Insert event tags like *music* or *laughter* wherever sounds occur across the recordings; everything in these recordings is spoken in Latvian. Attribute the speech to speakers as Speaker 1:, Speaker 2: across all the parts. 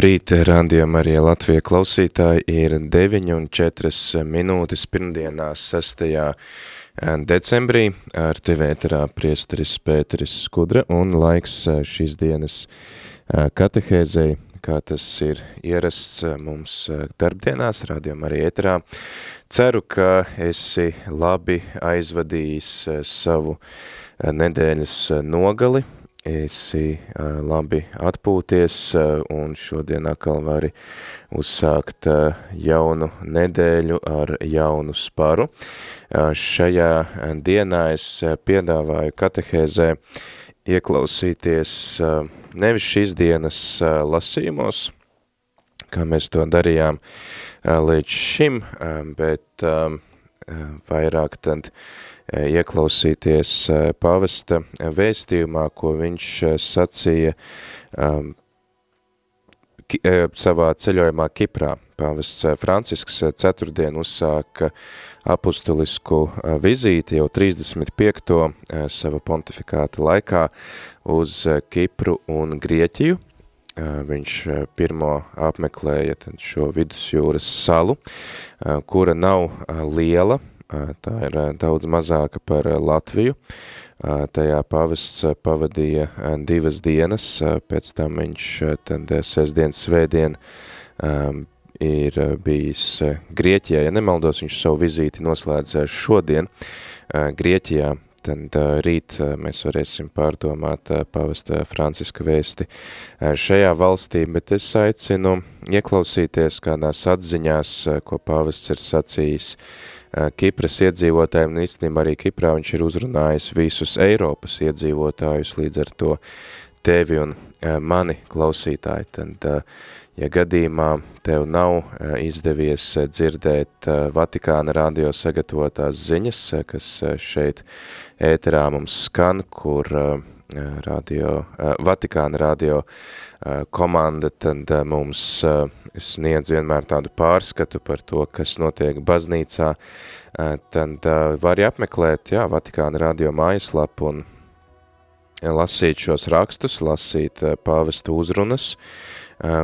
Speaker 1: Labrīt, rādījumā arī Latvija klausītāji ir 9 un 4 minūtes pirmdienā 6. decembrī ar tevi ēterā priesteris Pēteris Skudra un laiks šīs dienas katehēzei, kā tas ir ierasts mums darbdienās, rādījumā arī ēterā. Ceru, ka esi labi aizvadījis savu nedēļas nogali, esi labi atpūties un šodien atkal vari uzsākt jaunu nedēļu ar jaunu sparu. Šajā dienā es piedāvāju katehēzē ieklausīties nevis šīs dienas lasījumos, kā mēs to darījām līdz šim, bet vairāk tad uh, ieklausīties pavesta vēstījumā, ko viņš sacīja um, savā ceļojumā Kiprā. Pavests Francisks ceturtdien uzsāka apustulisku vizīti jau 35. sava pontifikāta laikā uz Kipru un Grieķiju. Viņš pirmo apmeklēja šo vidusjūras salu, kura nav liela, tā ir daudz mazāka par Latviju. Tajā pavests pavadīja divas dienas, pēc tam viņš tad sestdien, svētdien ir bijis Grieķijā, ja nemaldos, viņš savu vizīti noslēdz šodien Grieķijā, tad rīt mēs varēsim pārdomāt pavesta Franciska vēsti šajā valstī, bet es aicinu ieklausīties kādās atziņās, ko pavests ir sacījis Kipras iedzīvotājiem, un īstenībā arī Kiprā viņš ir uzrunājis visus Eiropas iedzīvotājus, līdz ar to tevi un mani klausītāji, tad, ja gadījumā tev nav izdevies dzirdēt Vatikāna radio sagatavotās ziņas, kas šeit ēterā mums skan, kur radio, Vatikāna radio komanda tad mums sniedz vienmēr tādu pārskatu par to, kas notiek baznīcā, tad var apmeklēt, jā, Vatikāna radio mājaslapu un lasīt šos rakstus, lasīt pāvestu uzrunas,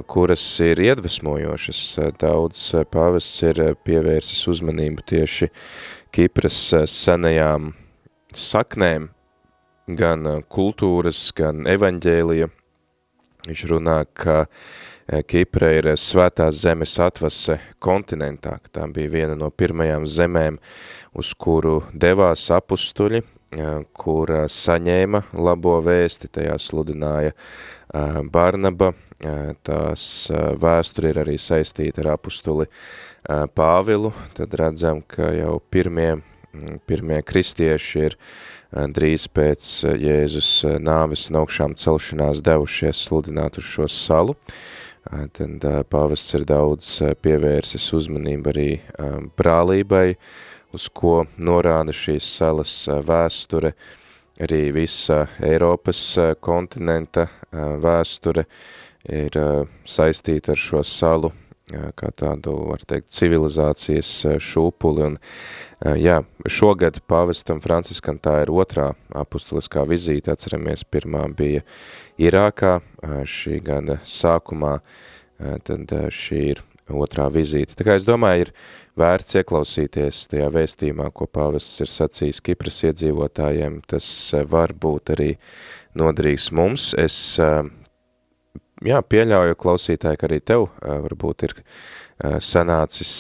Speaker 1: kuras ir iedvesmojošas. Daudz pāvests ir pievērsis uzmanību tieši Kipras senajām saknēm, gan kultūras, gan evaņģēlija. Viņš runā, ka uh, Kipra ir eh, svētās zemes atvase kontinentā, ka tā bija viena no pirmajām zemēm, uz kuru devās apustuļi, kur saņēma labo vēsti, tajā sludināja Barnaba, tās vēsturi ir arī saistīta ar apustuli Pāvilu, tad redzam, ka jau pirmie, pirmie kristieši ir drīz pēc Jēzus nāves un augšām celšanās devušies sludināt uz šo salu, Tad pāvests ir daudz pievērsis uzmanību arī brālībai, uz ko norāda šīs salas vēsture, arī visa Eiropas kontinenta vēsture ir saistīta ar šo salu kā tādu, var teikt, civilizācijas šūpuli. Un, jā, šogad pavestam Franciskam tā ir otrā apustuliskā vizīte, atceramies, pirmā bija Irākā, šī gada sākumā, tad šī ir otrā vizīte. Tā kā es domāju, ir vērts ieklausīties tajā vēstījumā, ko pavests ir sacījis Kipras iedzīvotājiem, tas var būt arī nodrīgs mums. Es jā, pieļauju klausītāji, ka arī tev varbūt ir sanācis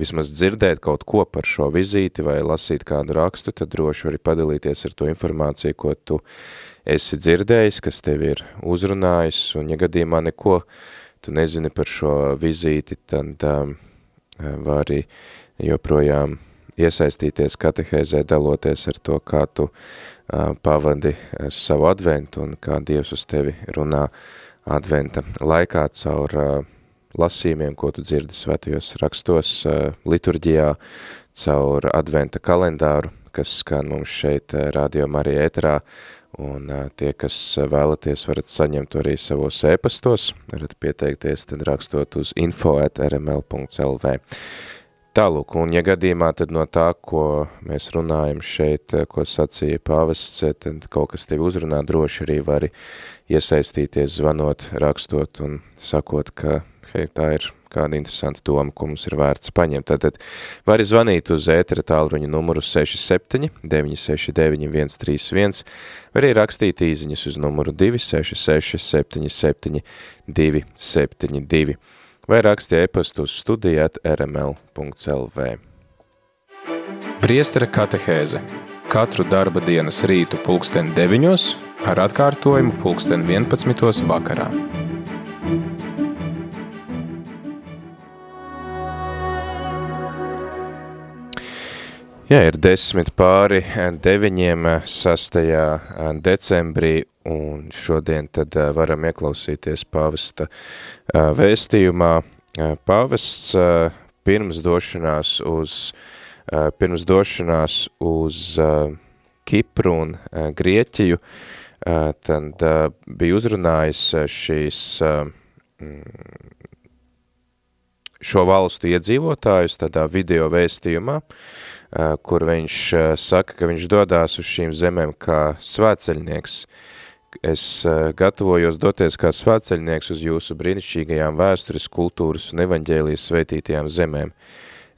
Speaker 1: vismaz dzirdēt kaut ko par šo vizīti vai lasīt kādu rakstu, tad droši vari padalīties ar to informāciju, ko tu esi dzirdējis, kas tev ir uzrunājis, un ja gadījumā neko tu nezini par šo vizīti, tad um, vari joprojām iesaistīties katehēzē, daloties ar to, kā tu pavadi savu adventu un kā Dievs uz tevi runā adventa laikā caur lasījumiem, ko tu dzirdi svētajos rakstos, liturģijā, caur adventa kalendāru, kas skan mums šeit Radio Marija ēterā, un tie, kas vēlaties, varat saņemt arī savos ēpastos, varat pieteikties, tad rakstot uz info at rml.lv. Tālūk, un ja gadījumā tad no tā, ko mēs runājam šeit, ko sacīja pāvests, tad kaut kas tevi uzrunā, droši arī vari iesaistīties, zvanot, rakstot un sakot, ka hei, tā ir kāda interesanta doma, ko mums ir vērts paņemt. Tātad vari zvanīt uz ētera tālruņa numuru 67 969 131, vai arī rakstīt īziņas uz numuru 266 77 272 vai raksti e-pastu uz studijāt rml.lv.
Speaker 2: Priestera katehēze katru darba dienas rītu pulksten 9 ar atkārtojumu pulksten 11 vakarā.
Speaker 1: Jā, ir desmit pāri deviņiem 6. decembrī Un šodien tad varam ieklausīties pāvesta vēstījumā. Pāvests pirms došanās uz, pirms došanās uz Kipru un Grieķiju, tad bija uzrunājis šīs šo valstu iedzīvotājus tādā video vēstījumā, kur viņš saka, ka viņš dodās uz šīm zemēm kā svētceļnieks, Es uh, gatavojos doties kā svētceļnieks uz jūsu brīnišķīgajām vēstures, kultūras un evaņģēlijas svētītajām zemēm.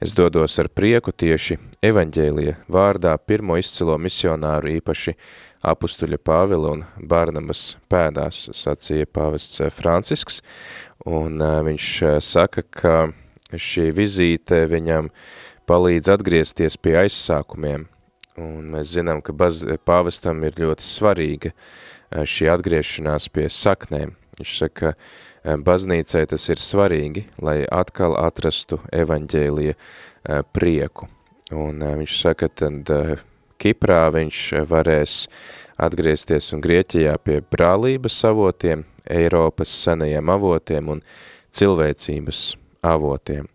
Speaker 1: Es dodos ar prieku tieši evaņģēlija vārdā pirmo izcilo misionāru īpaši apustuļa Pāvila un Barnabas pēdās, sacīja pāvests Francisks, un uh, viņš uh, saka, ka šī vizīte viņam palīdz atgriezties pie aizsākumiem, un mēs zinām, ka baz, pāvestam ir ļoti svarīga uh, Eh, šī atgriešanās pie saknēm. Viņš saka, eh, baznīcai tas ir svarīgi, lai atkal atrastu evaņģēlija eh, prieku. Un viņš saka, tad Kiprā viņš varēs atgriezties un Grieķijā pie brālības avotiem, Eiropas senajiem avotiem un cilvēcības avotiem.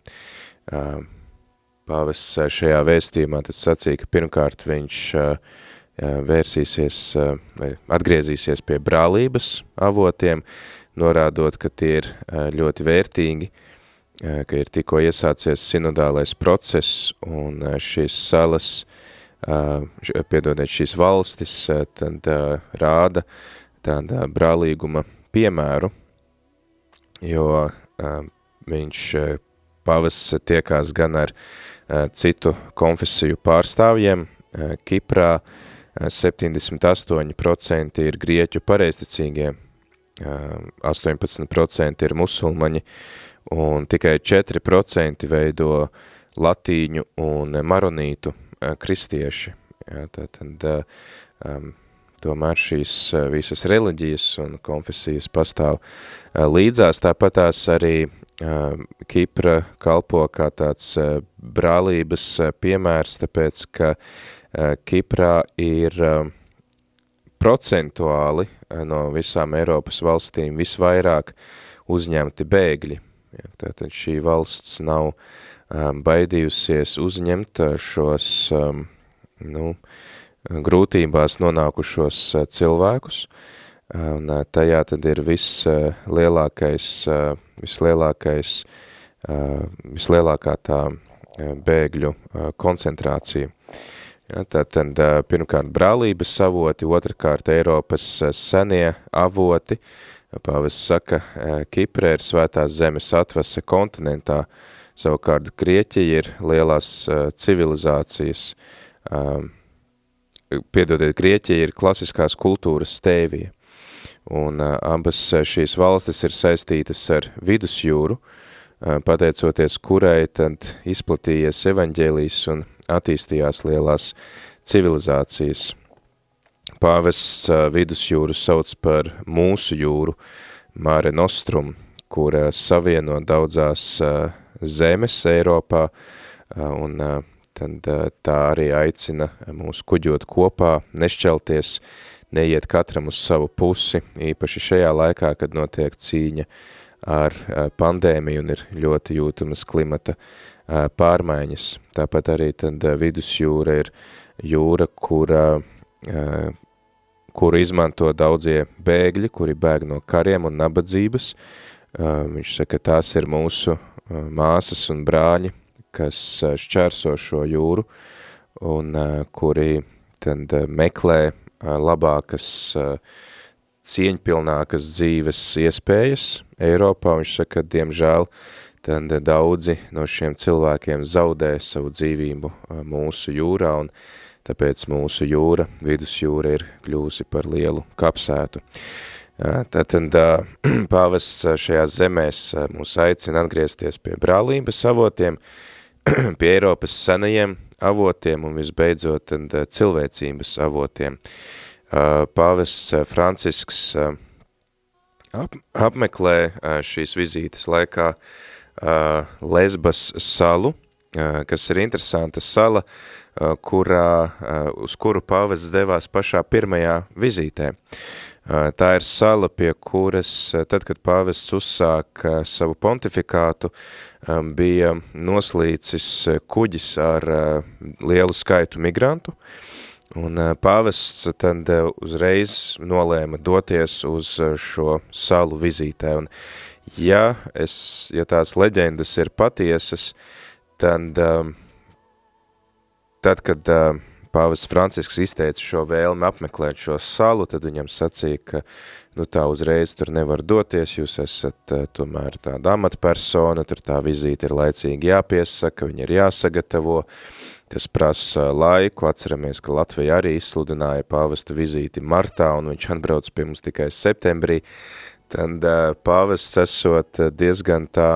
Speaker 1: Pāvis šajā vēstījumā tad sacīja, ka pirmkārt viņš uh, vērsīsies, atgriezīsies pie brālības avotiem, norādot, ka tie ir ļoti vērtīgi, ka ir tikko iesācies sinodālais process un šīs salas, piedodiet šīs valstis, tad rāda tāda brālīguma piemēru, jo viņš pavas tiekās gan ar citu konfesiju pārstāvjiem Kiprā, 78% ir grieķu pareisticīgie, 18% ir musulmaņi, un tikai 4% veido latīņu un maronītu kristieši. Jā, tātad, um, tomēr šīs visas reliģijas un konfesijas pastāv līdzās, tāpat tās arī Kipra kalpo kā tāds brālības piemērs, tāpēc, ka Eh, Kiprā ir eh, procentuāli eh, no visām Eiropas valstīm visvairāk uzņemti bēgļi. Tātad šī valsts nav baidījusies uzņemt šos nu, grūtībās nonākušos cilvēkus, un tajā tad ir vislielākais, vislielākais, vislielākā tā bēgļu koncentrācija. Ja, tātad pirmkārt brālības avoti, otrkārt Eiropas senie avoti. Pāvis saka, Kipre ir svētās zemes atvasa kontinentā, savukārt Grieķija ir lielās civilizācijas, piedodiet, Grieķija ir klasiskās kultūras stēvija. Un abas šīs valstis ir saistītas ar vidusjūru, pateicoties kurai tad izplatījies evaņģēlijas un attīstījās lielās civilizācijas. Pāvests vidusjūru sauc par mūsu jūru, Mare Nostrum, kura savieno daudzās zemes Eiropā, un tad tā arī aicina mūs kuģot kopā, nešķelties, neiet katram uz savu pusi, īpaši šajā laikā, kad notiek cīņa ar pandēmiju un ir ļoti jūtamas klimata pārmaiņas. Tāpat arī tad vidusjūra ir jūra, kura, kuru izmanto daudzie bēgļi, kuri bēg no kariem un nabadzības. Viņš saka, tās ir mūsu māsas un brāļi, kas šķērso šo jūru un kuri tad meklē labākas, cieņpilnākas dzīves iespējas Eiropā. Viņš saka, ka diemžēl tad daudzi no šiem cilvēkiem zaudē savu dzīvību mūsu jūrā un tāpēc mūsu jūra, vidusjūra ir kļūsi par lielu kapsētu. Tātad *clears throat* pāvests šajās zemēs mūs aicina atgriezties pie brālības avotiem, *clears throat* pie Eiropas senajiem avotiem un visbeidzot tad cilvēcības avotiem. Pāvests Francisks ap, apmeklē šīs vizītes laikā Lesbas salu, kas ir interesanta sala, kurā, uz kuru pāvests devās pašā pirmajā vizītē. Tā ir sala, pie kuras, tad, kad pāvests uzsāka savu pontifikātu, bija noslīcis kuģis ar lielu skaitu migrantu, un pāvests tad uzreiz nolēma doties uz šo salu vizītē, un ja, es, ja tās leģendas ir patiesas, tad, tad kad Pāvis Francisks izteica šo vēlmi apmeklēt šo salu, tad viņam sacīja, ka nu, tā uzreiz tur nevar doties, jūs esat uh, tomēr tāda amatpersona, tur tā vizīte ir laicīgi jāpiesaka, viņa ir jāsagatavo, tas prasa laiku, atceramies, ka Latvija arī izsludināja pāvesta vizīti martā, un viņš atbrauc pie mums tikai septembrī, tad uh, pāvests esot diezgan tā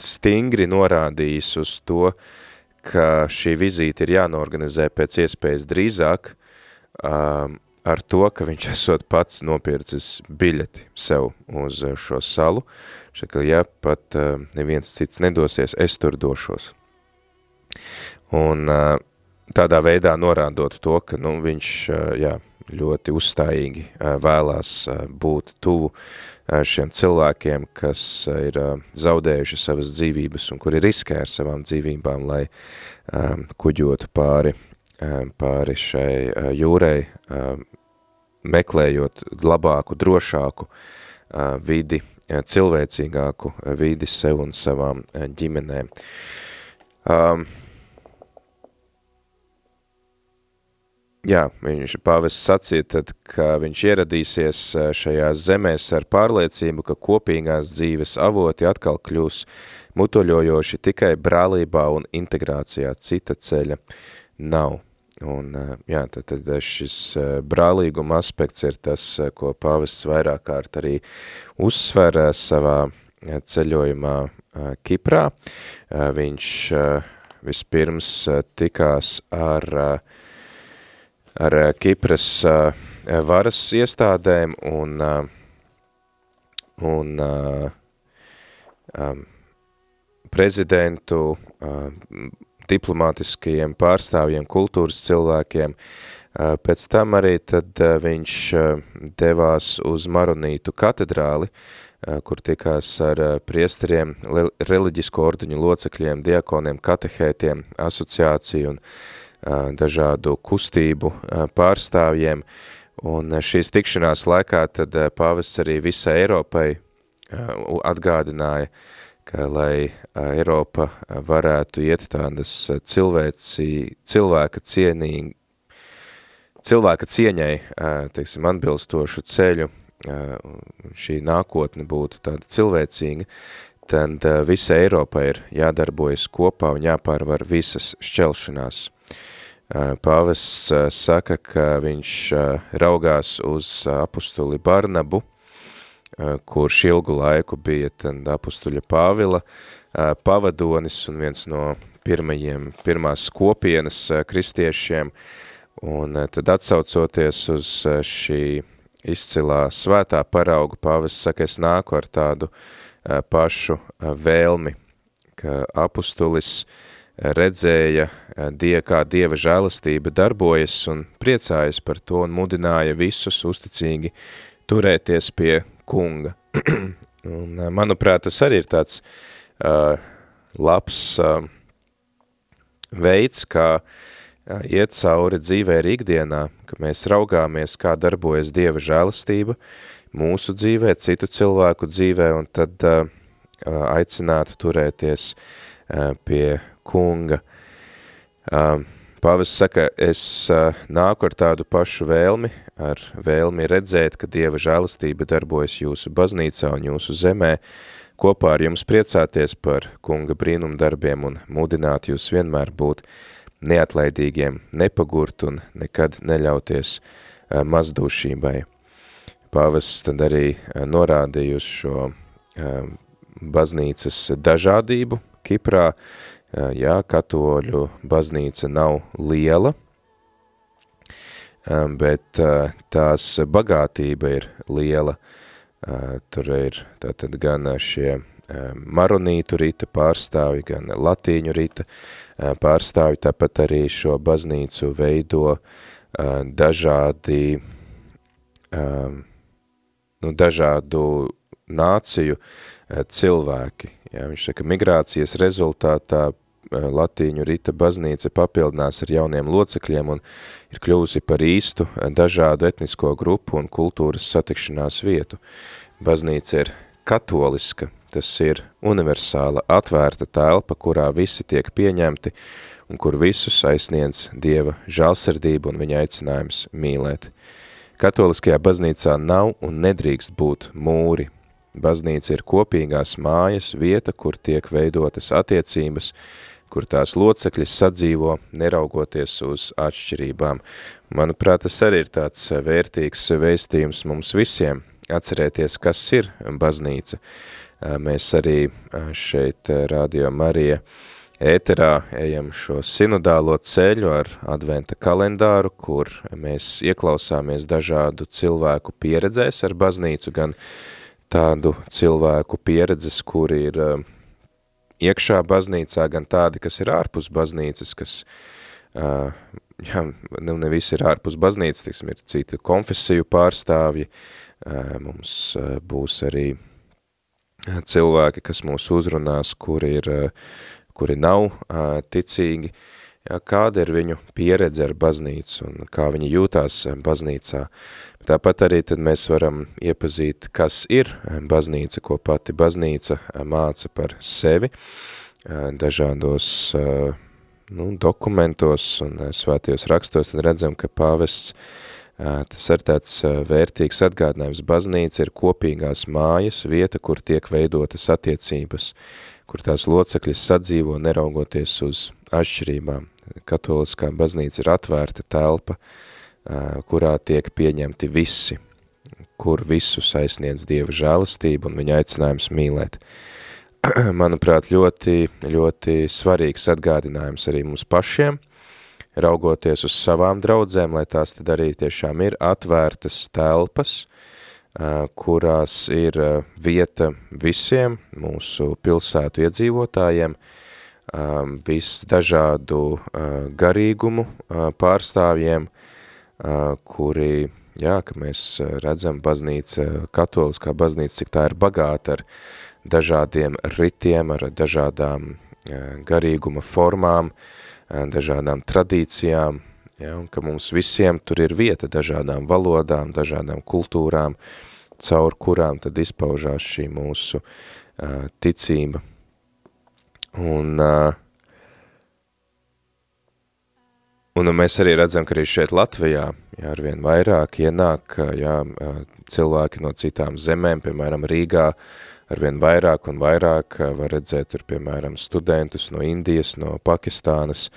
Speaker 1: stingri norādījis uz to, uh, ka šī vizīte ir jānorganizē pēc iespējas drīzāk um, ar to, ka viņš *laughs* esot pats nopircis biļeti sev uz šo salu. Šaka, ja pat uh, neviens cits nedosies, es tur došos. Un uh, tādā veidā norādot to, ka nu, viņš uh, jā, ļoti uzstājīgi uh, vēlās uh, būt tuvu uh, šiem cilvēkiem, kas ir zaudējuši savas dzīvības un kuri riskē ar savām dzīvībām, lai um, kuģotu pāri, um, pāri šai jūrei, um, meklējot labāku, drošāku vidi, cilvēcīgāku vidi sev un savām ģimenēm. Jā, viņš pāvests sacīja tad, ka viņš ieradīsies šajās zemēs ar pārliecību, ka kopīgās dzīves avoti atkal kļūs mutoļojoši tikai brālībā un integrācijā cita ceļa nav. Un, jā, tad, tad šis brālīguma aspekts ir tas, ko pāvests vairāk kārt arī uzsver savā ceļojumā Kiprā. Viņš vispirms tikās ar ar eh, Kipras eh, varas iestādēm un, eh, un prezidentu, diplomātiskajiem pārstāvjiem, kultūras cilvēkiem. Pēc tam arī tad viņš devās uz Maronītu katedrāli, kur tikās ar priesteriem, reliģisko orduņu locekļiem, diakoniem, katehētiem, asociāciju un dažādu kustību pārstāvjiem, un šīs tikšanās laikā tad pāvests arī visai Eiropai atgādināja, ka lai Eiropa varētu iet tādas cilvēci, cilvēka cienīgi, cilvēka cieņai, teiksim, atbilstošu ceļu, šī nākotne būtu tāda cilvēcīga, tad visa Eiropa ir jādarbojas kopā un jāpārvar visas šķelšanās. Pāvests saka, ka viņš raugās uz apustuli Barnabu, kurš ilgu laiku bija tad apustuļa Pāvila pavadonis un viens no pirmajiem, pirmās kopienas kristiešiem, un tad atsaucoties uz šī izcilā svētā parauga, pāvests saka, es nāku ar tādu pašu vēlmi, ka apustulis redzēja, die, kā Dieva žēlastība darbojas un priecājas par to un mudināja visus uzticīgi turēties pie kunga. *clears throat* un, manuprāt, tas arī ir tāds uh, labs uh, veids, kā uh, iet cauri dzīvē ir ikdienā, ka mēs raugāmies, kā darbojas Dieva žēlastība mūsu dzīvē, citu cilvēku dzīvē, un tad uh, aicinātu turēties uh, pie kunga. Uh, Pāvis saka, es uh, nāku ar tādu pašu vēlmi, ar vēlmi redzēt, ka Dieva žēlastība darbojas jūsu baznīcā un jūsu zemē, kopā ar jums priecāties par kunga brīnumdarbiem un mudināt jūs vienmēr būt neatlaidīgiem, nepagurt un nekad neļauties uh, mazdūšībai. Pāvis tad arī uh, norādīja uz šo uh, baznīcas dažādību Kiprā, jā, katoļu baznīca nav liela, bet tās bagātība ir liela. Tur ir tātad gan šie maronītu rita pārstāvi, gan latīņu rita pārstāvi, tāpat arī šo baznīcu veido dažādi, nu, dažādu nāciju cilvēki. Jā, viņš saka, migrācijas rezultātā Latīņu Rita baznīca papildinās ar jauniem locekļiem un ir kļūsi par īstu eh, dažādu etnisko grupu un kultūras satikšanās vietu. Baznīca ir katoliska, tas ir universāla, atvērta telpa, kurā visi tiek pieņemti un kur visus aizsniedz Dieva žālsirdība un viņa aicinājums mīlēt. Katoliskajā baznīcā nav un nedrīkst būt mūri. Baznīca ir kopīgās mājas, vieta, kur tiek veidotas attiecības, kur tās locekļi sadzīvo, neraugoties uz atšķirībām. Manuprāt, tas arī ir tāds vērtīgs vēstījums mums visiem, atcerēties, kas ir baznīca. Mēs arī šeit Radio Marija ēterā ejam šo sinodālo ceļu ar adventa kalendāru, kur mēs ieklausāmies dažādu cilvēku pieredzēs ar baznīcu, gan tādu cilvēku pieredzes, kuri ir iekšā baznīcā, gan tādi, kas ir ārpus baznīcas, kas, uh, jā, nu ne visi ir ārpus baznīcas, tiksim, ir citu konfesiju pārstāvji, uh, mums uh, būs arī cilvēki, kas mūs uzrunās, kuri ir, kuri nav ticīgi, jā, kāda ir viņu pieredze ar baznīcu un kā viņi jūtās baznīcā. Tāpat arī tad mēs varam iepazīt, kas ir baznīca, ko pati baznīca māca par sevi dažādos nu, dokumentos un svētajos rakstos, tad redzam, ka pāvests tas ir tāds vērtīgs atgādinājums. Baznīca ir kopīgās mājas, vieta, kur tiek veidotas attiecības, kur tās locekļi sadzīvo neraugoties uz atšķirībām. Katoliskā baznīca ir atvērta telpa, uh, kurā tiek pieņemti visi, kur visus aizsniedz Dieva žēlastība un viņa aicinājums mīlēt. *clears throat* Manuprāt, ļoti, ļoti svarīgs atgādinājums arī mums pašiem, raugoties uz savām draudzēm, lai tās tad arī tiešām ir atvērtas telpas, kurās ir vieta visiem mūsu pilsētu iedzīvotājiem, visdažādu garīgumu pārstāvjiem, kuri, jā, ka mēs redzam baznīca, katoliskā baznīca, cik tā ir bagāta ar dažādiem ritiem, ar dažādām garīguma formām, dažādām tradīcijām, ja, un ka mums visiem tur ir vieta dažādām valodām, dažādām kultūrām, caur kurām tad izpaužās šī mūsu uh, ticība. Un uh, Un mēs arī redzam, ka arī šeit Latvijā jā, arvien vairāk ienāk jā, cilvēki no citām zemēm, piemēram, Rīgā, arvien vairāk un vairāk var redzēt tur, piemēram, studentus no Indijas, no Pakistānas,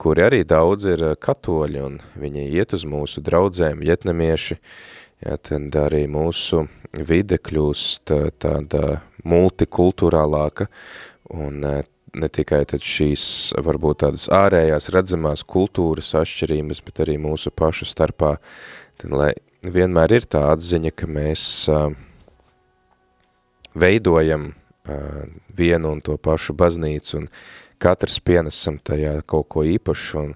Speaker 1: kuri arī daudz ir katoļi un viņi iet uz mūsu draudzēm, vietnamieši, jā, tad arī mūsu vide kļūst tāda multikulturālāka un ne tikai tad šīs varbūt tādas ārējās redzamās kultūras atšķirības, bet arī mūsu pašu starpā, tad lai vienmēr ir tā atziņa, ka mēs uh, veidojam vienu un to pašu baznīcu, un katrs pienesam tajā kaut ko īpašu, un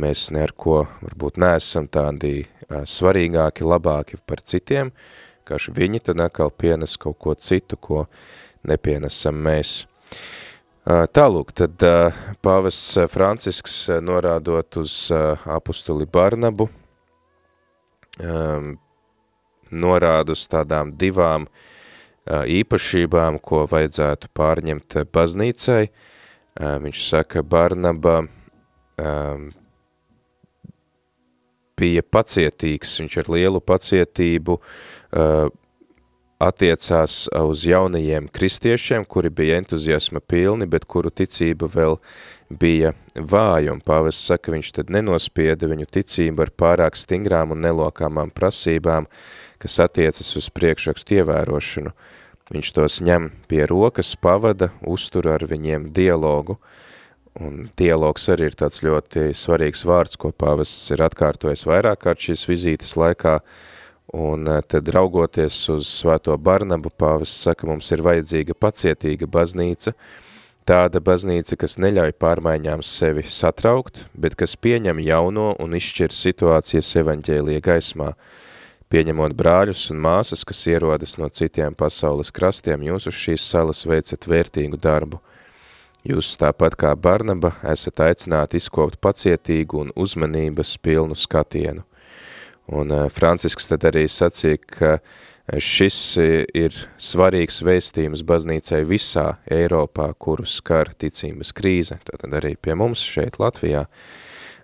Speaker 1: mēs ne ar ko varbūt neesam tādi svarīgāki, labāki par citiem, kāši viņi tad atkal pienes kaut ko citu, ko nepienesam mēs. Tālūk, tad pāvests Francisks norādot uz apustuli Barnabu, norāda uz tādām divām īpašībām, ko vajadzētu pārņemt baznīcai. Viņš saka, Barnaba bija pacietīgs, viņš ar lielu pacietību uh, attiecās uz jaunajiem kristiešiem, kuri bija entuziasma pilni, bet kuru ticība vēl bija vāja, un pāvests saka, viņš tad nenospieda viņu ticību ar pārāk stingrām un nelokāmām prasībām, kas attiecas uz priekšrakstu ievērošanu. Viņš tos ņem pie rokas, pavada, uztur ar viņiem dialogu, uh, Un dialogs arī ir tāds ļoti svarīgs vārds, ko pāvests ir atkārtojis vairāk kārt šīs vizītes laikā, un eh, tad raugoties uz svēto Barnabu, pāvests saka, mums ir vajadzīga pacietīga baznīca, tāda baznīca, kas neļauj pārmaiņām sevi satraukt, bet kas pieņem jauno un izšķir situācijas evaņģēlija gaismā, pieņemot brāļus un māsas, kas ierodas no citiem pasaules krastiem, jūs uz šīs salas veicat vērtīgu darbu – Jūs tāpat kā Barnaba esat aicināti izkopt pacietīgu un uzmanības pilnu skatienu. Un uh, Francisks tad arī sacīja, ka šis ir svarīgs vēstījums baznīcai visā Eiropā, kuru skar ticības krīze, tad arī pie mums šeit Latvijā.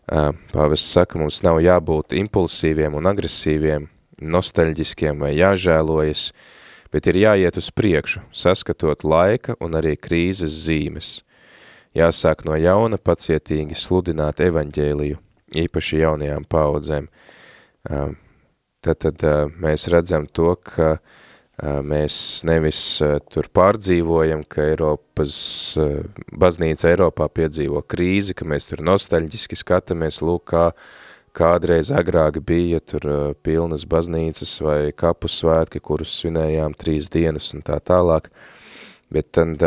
Speaker 1: Uh, Pāvests saka, mums nav jābūt impulsīviem un agresīviem, nostalģiskiem vai jāžēlojas, bet ir jāiet uz priekšu, saskatot laika un arī krīzes zīmes jāsāk no jauna pacietīgi sludināt evaņģēliju, īpaši jaunajām paudzēm. Tad, tad mēs redzam to, ka mēs nevis tur pārdzīvojam, ka Eiropas, baznīca Eiropā piedzīvo krīzi, ka mēs tur nostalģiski skatāmies, lūk, kā kādreiz agrāk bija tur pilnas baznīcas vai kapu svētki, kurus svinējām trīs dienas un tā tālāk, bet tad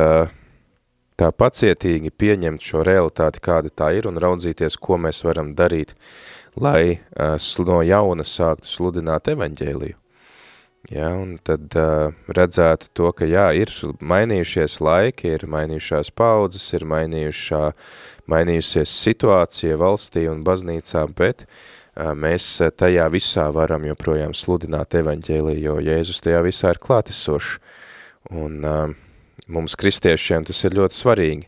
Speaker 1: tā pacietīgi pieņemt šo realitāti, kāda tā ir, un raudzīties, ko mēs varam darīt, lai uh, no jauna sāktu sludināt evaņģēliju. Ja, un tad uh, redzētu to, ka jā, ir mainījušies laiki, ir mainījušās paudzes, ir mainījušā, mainījusies situācija valstī un baznīcā, bet uh, mēs tajā visā varam joprojām sludināt evaņģēliju, jo Jēzus tajā visā ir klātesošs. Un uh, mums kristiešiem tas ir ļoti svarīgi,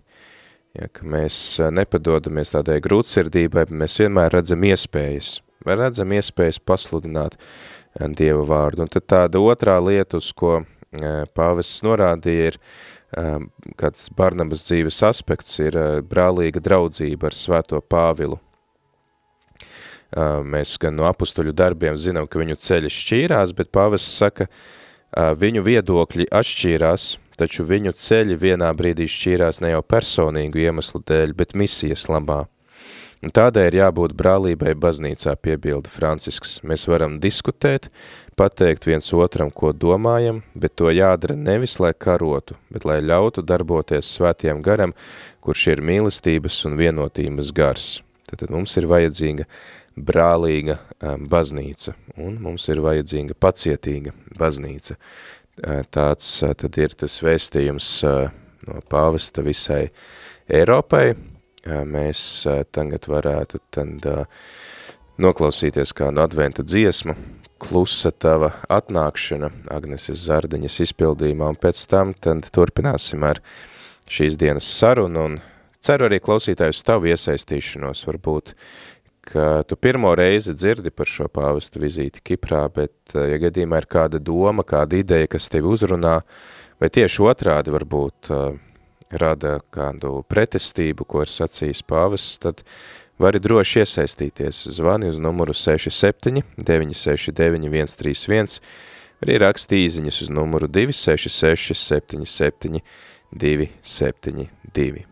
Speaker 1: ja, ka mēs eh, nepadodamies tādai grūtsirdībai, mēs vienmēr redzam iespējas, redzam iespējas pasludināt eh, Dieva vārdu. Un tad tāda otrā lieta, uz ko eh, pāvests norādīja, ir kāds Barnabas dzīves aspekts, ir brālīga draudzība ar svēto Pāvilu. Mēs gan no apustuļu darbiem zinām, ka viņu ceļi šķīrās, bet pāvests saka, viņu viedokļi atšķīrās, taču viņu ceļi vienā brīdī šķīrās ne jau personīgu iemeslu dēļ, bet misijas labā. Un tādēļ ir jābūt brālībai baznīcā piebilda Francisks. Mēs varam diskutēt, pateikt viens otram, ko domājam, bet to jādara nevis, lai karotu, bet lai ļautu darboties svētiem garam, kurš ir mīlestības un vienotības gars. Tad mums ir vajadzīga brālīga um, baznīca, un mums ir vajadzīga pacietīga baznīca. Tāds tad ir tas vēstījums no pāvesta visai Eiropai. Mēs tagad varētu tad noklausīties kādu adventa dziesmu, klusa tava atnākšana Agneses Zardiņas izpildījumā, un pēc tam tad turpināsim ar šīs dienas sarunu, un ceru arī klausītājus tavu iesaistīšanos, varbūt ka tu pirmo reizi dzirdi par šo pāvesta vizīti Kiprā, bet, eh, ja gadījumā ir kāda doma, kāda ideja, kas tevi uzrunā, vai tieši otrādi varbūt uh, rada kādu pretestību, ko ir sacījis pāvests, tad vari droši iesaistīties. Zvani uz numuru 67 969 131, arī raksti īziņas uz numuru 266 77 272.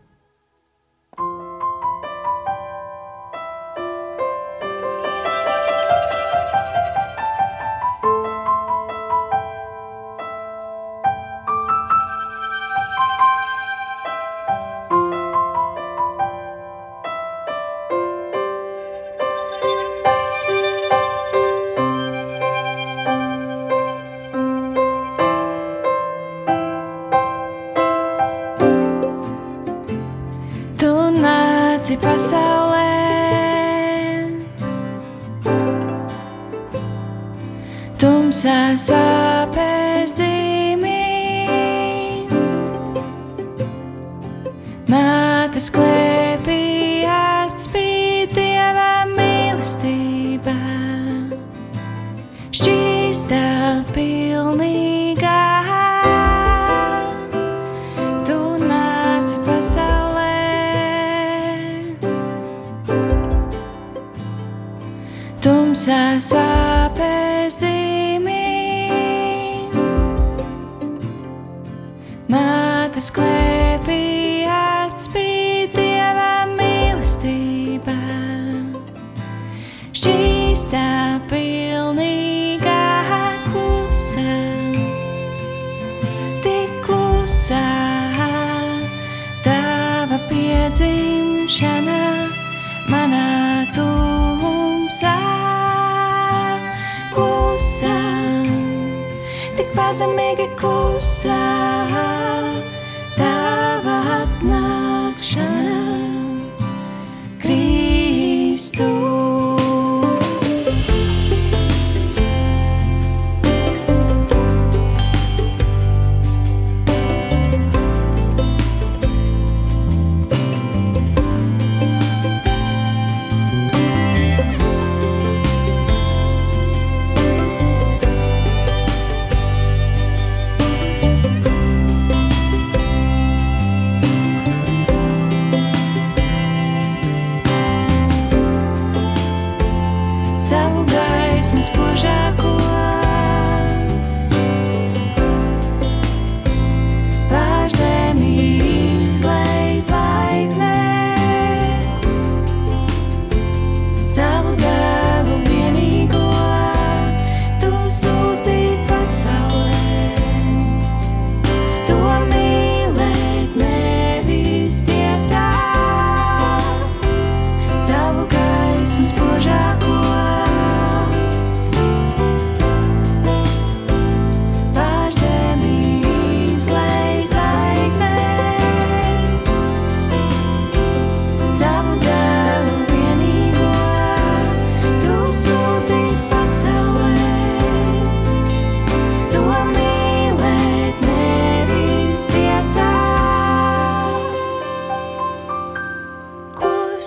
Speaker 3: Klusā Tik pazemīgi klusā Tava atnākšana Kristu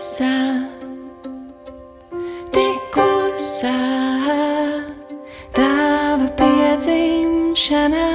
Speaker 3: klusā, tik klusā, tava piedzimšana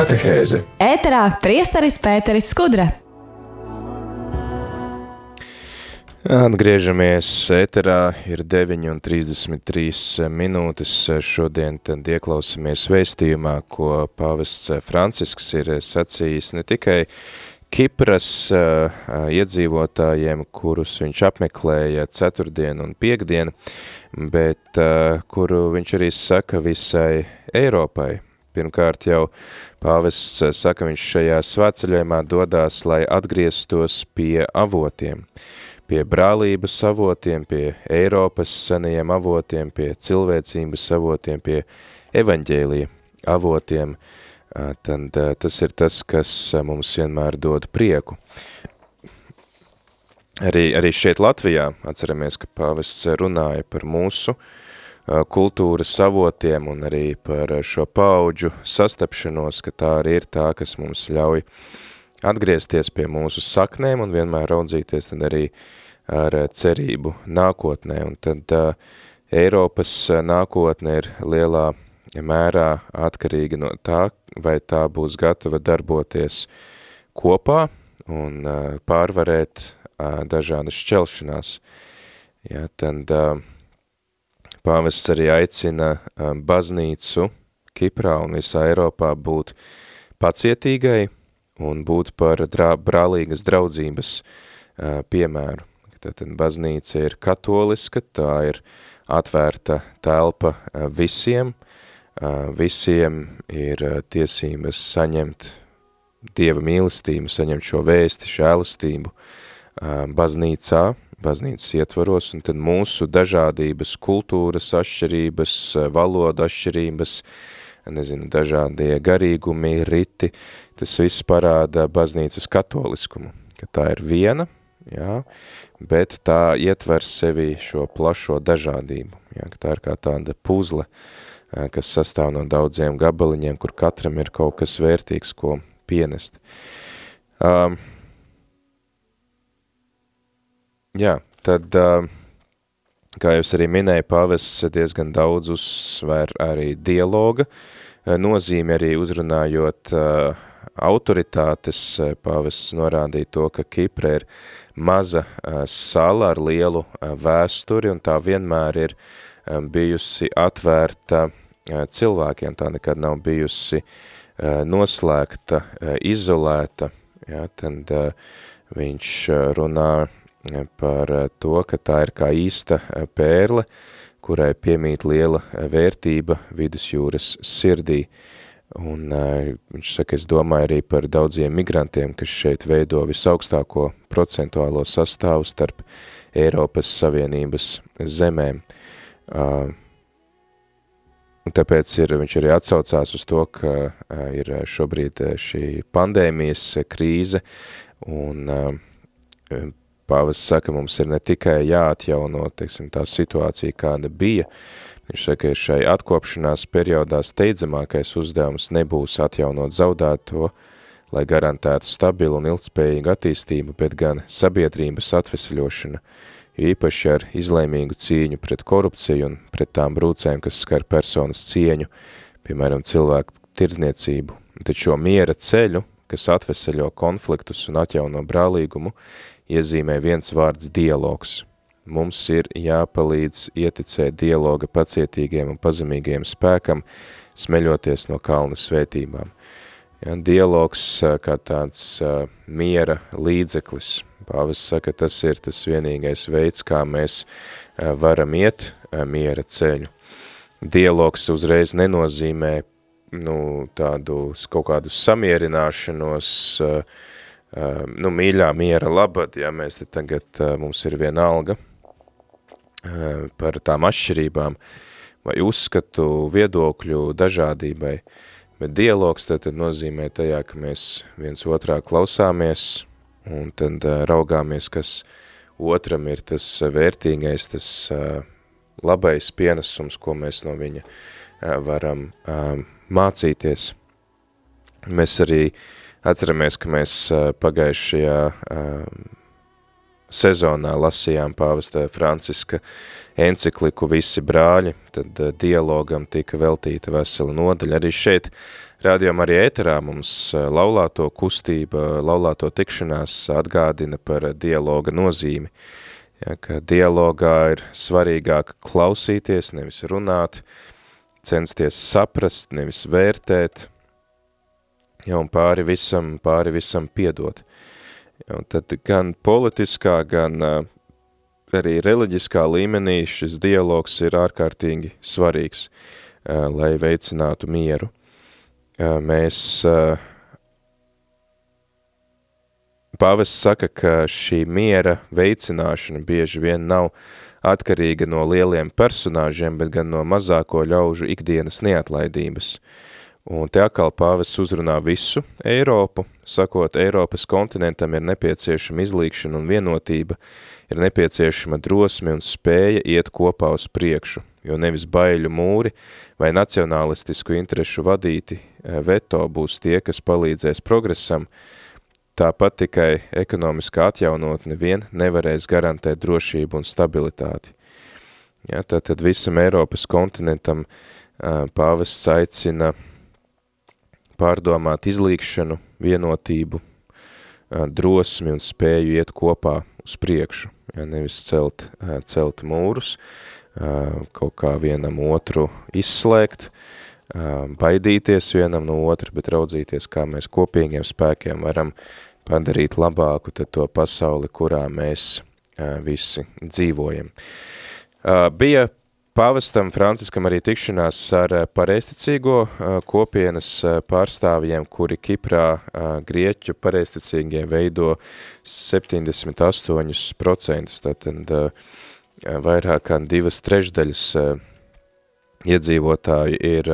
Speaker 2: katehēze.
Speaker 4: Ēterā priesteris Pēteris Skudra.
Speaker 1: Atgriežamies ēterā, ir 9,33 minūtes. Šodien tad ieklausāmies vēstījumā, ko pavests Francisks ir sacījis ne tikai Kipras uh, iedzīvotājiem, kurus viņš apmeklēja ceturtdien un piekdien, bet uh, kuru viņš arī saka visai Eiropai. Pirmkārt jau pāvests saka, viņš šajā svētceļojumā dodās, lai atgrieztos pie avotiem, pie brālības avotiem, pie Eiropas senajiem avotiem, pie cilvēcības avotiem, pie evaņģēlija avotiem, tad tas ir tas, kas mums vienmēr dod prieku. Arī, arī šeit Latvijā atceramies, ka pāvests runāja par mūsu kultūras avotiem un arī par šo paudžu sastapšanos, ka tā arī ir tā, kas mums ļauj atgriezties pie mūsu saknēm un vienmēr raudzīties tad arī ar cerību nākotnē. Un tad uh, Eiropas nākotne ir lielā mērā atkarīga no tā, vai tā būs gatava darboties kopā un pārvarēt dažādas šķelšanās. Ja, tad pāvests arī aicina baznīcu Kiprā un visā Eiropā būt pacietīgai un būt par drā, brālīgas draudzības piemēru. Tātad baznīca ir katoliska, tā ir atvērta telpa visiem, visiem ir tiesības saņemt Dieva mīlestību, saņemt šo vēsti, šēlastību baznīcā, baznīcas ietvaros, un tad mūsu dažādības, kultūras atšķirības, valoda atšķirības, nezinu, dažādie garīgumi, riti, tas viss parāda baznīcas katoliskumu, ka tā ir viena, jā, bet tā ietver sevi šo plašo dažādību, jā, ka tā ir kā tāda puzle, kas sastāv no daudziem gabaliņiem, kur katram ir kaut kas vērtīgs, ko pienest. Um, jā, tad, uh, kā jūs arī minēja, pāvests diezgan daudz uzsver arī dialoga nozīme, arī uzrunājot uh, autoritātes, pāvests norādīja to, ka Kipra ir maza uh, sala ar lielu uh, vēsturi, un tā vienmēr ir um, bijusi atvērta uh, cilvēkiem, tā nekad nav bijusi uh, noslēgta, izolēta, ja, tad viņš runā par to, ka tā ir kā īsta pērle, kurai piemīt liela vērtība vidusjūras sirdī. Un viņš saka, es domāju arī par daudziem migrantiem, kas šeit veido visaugstāko procentuālo sastāvu starp Eiropas Savienības zemēm. Uh, Un tāpēc ir, viņš arī atsaucās uz to, ka ir šobrīd šī pandēmijas krīze, un pāvis saka, mums ir ne tikai jāatjauno, teiksim, tā situācija, kāda bija, viņš saka, ka šai atkopšanās periodā steidzamākais uzdevums nebūs atjaunot zaudēto, lai garantētu stabilu un ilgspējīgu attīstību, bet gan sabiedrības atvesaļošana, īpaši ar izlēmīgu cīņu pret korupciju un pret tām brūcēm, kas skar personas cieņu, piemēram, cilvēku tirdzniecību. Tad šo miera ceļu, kas atveseļo konfliktus un atjauno brālīgumu, iezīmē viens vārds dialogs. Mums ir jāpalīdz ieticēt dialoga pacietīgiem un pazemīgiem spēkam, smeļoties no kalna svētībām. Ja, dialogs kā tāds uh, miera līdzeklis, Pāvis saka, tas ir tas vienīgais veids, kā mēs varam iet miera ceļu. Dialogs uzreiz nenozīmē nu, tādu kaut kādu samierināšanos, nu, mīļā miera labad, ja mēs te tagad, mums ir viena alga par tām atšķirībām vai uzskatu viedokļu dažādībai, bet dialogs tad, nozīmē tajā, ka mēs viens otrā klausāmies, un tad uh, raugāmies, kas otram ir tas vērtīgais, tas uh, labais pienesums, ko mēs no viņa uh, varam uh, mācīties. Mēs arī atceramies, ka mēs pagājušajā sezonā lasījām pāvesta Franciska encikliku Visi brāļi, tad dialogam tika veltīta vesela nodaļa. Arī šeit Rādījumā arī ēterā mums laulāto kustība, laulāto tikšanās atgādina par dialoga nozīmi. Ja, ka dialogā ir svarīgāk klausīties, nevis runāt, censties saprast, nevis vērtēt, ja, un pāri visam, pāri visam piedot. Ja, un tad gan politiskā, gan uh, arī reliģiskā līmenī šis dialogs ir ārkārtīgi svarīgs, uh, lai veicinātu mieru mēs Pāvests saka, ka šī miera veicināšana bieži vien nav atkarīga no lieliem personāžiem, bet gan no mazāko ļaužu ikdienas neatlaidības. Un te atkal pāvests uzrunā visu Eiropu, sakot, Eiropas kontinentam ir nepieciešama izlīkšana un vienotība, ir nepieciešama drosme un spēja iet kopā uz priekšu, jo nevis baiļu mūri vai nacionalistisku interešu vadīti eh, veto būs tie, kas palīdzēs progresam, tāpat tikai ekonomiskā atjaunotne vien nevarēs garantēt drošību un stabilitāti. Ja, tātad visam Eiropas kontinentam pāvests aicina pārdomāt izlīkšanu, vienotību, drosmi un spēju iet kopā uz priekšu, ja nevis celt, celt mūrus, kaut kā vienam otru izslēgt, baidīties vienam no otru, bet raudzīties, kā mēs kopīgiem spēkiem varam padarīt labāku to pasauli, kurā mēs visi dzīvojam. Bija Pāvestam Franciskam arī tikšanās ar pareisticīgo kopienas pārstāvjiem, kuri Kiprā grieķu pareisticīgie veido 78%, tātad vairāk kā divas trešdaļas iedzīvotāji ir